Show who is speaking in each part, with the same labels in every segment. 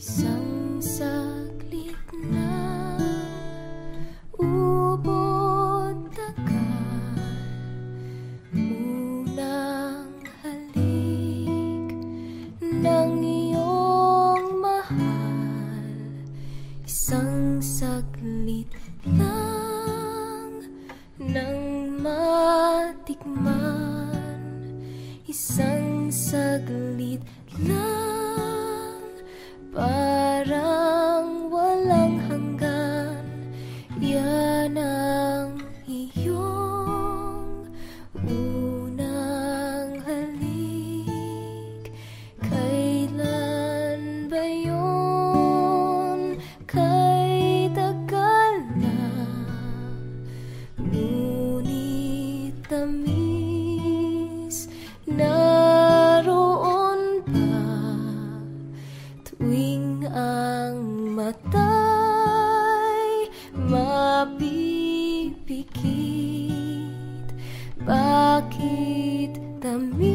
Speaker 1: Isang saglit na ubod tagal Unang halik ng iyong mahal. Isang saglit lang nang matikman. Isang saglit lang Bakit tamis?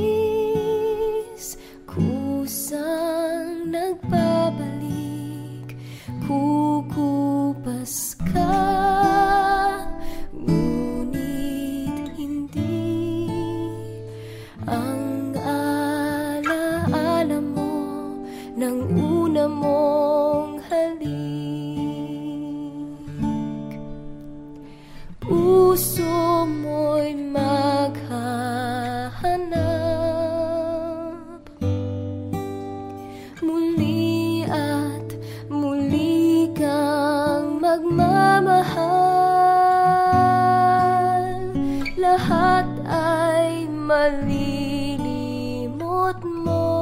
Speaker 1: Kusang nagbabalik Kukupas ka. Ngunit hindi ang alaala mo ng una mong kang magmamahal Lahat ay malilimot mo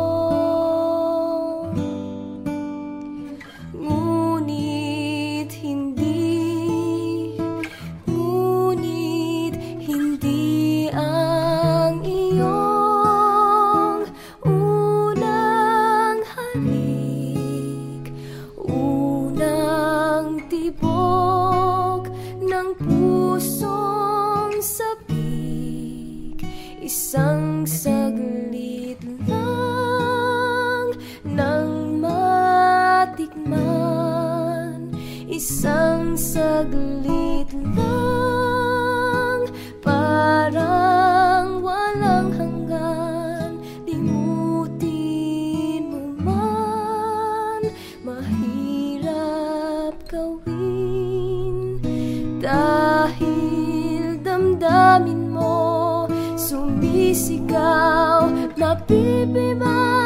Speaker 1: saglit lang. Parang walang hanggan. Limutin mo man Mahirap gawin. Dahil damdamin mo Sumisigaw Nabibiba